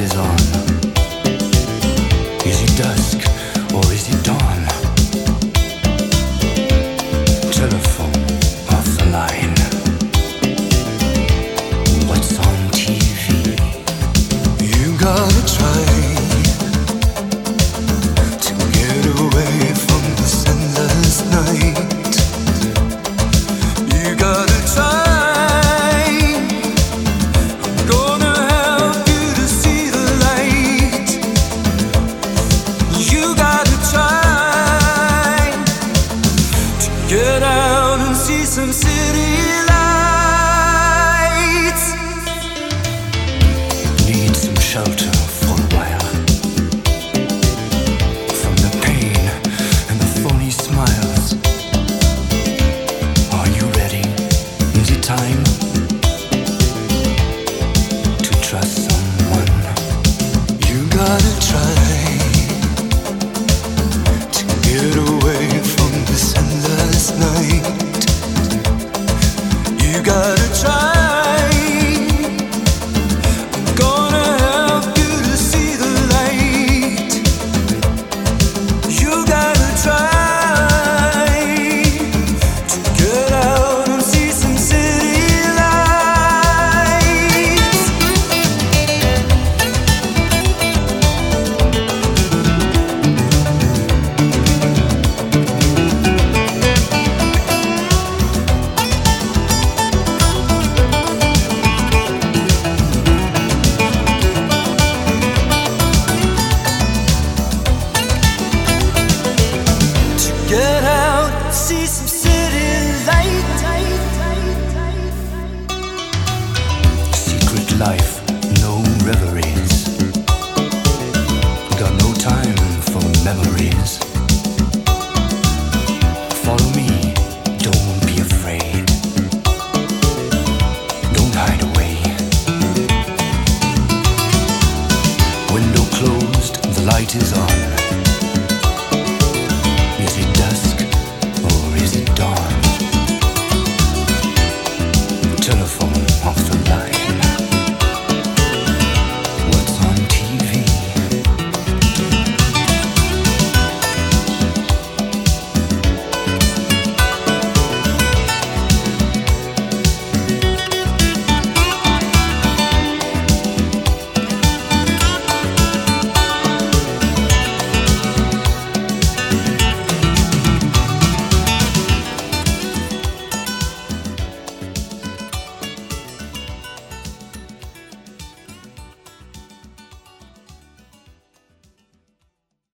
is on. Is it dusk or is it dawn? Telephone off the line. What's on TV? You gotta try. Get out and see some city lights. Need some shelter. try. life, no reveries. Got no time for memories. Follow me, don't be afraid. Don't hide away. Window closed, the light is on.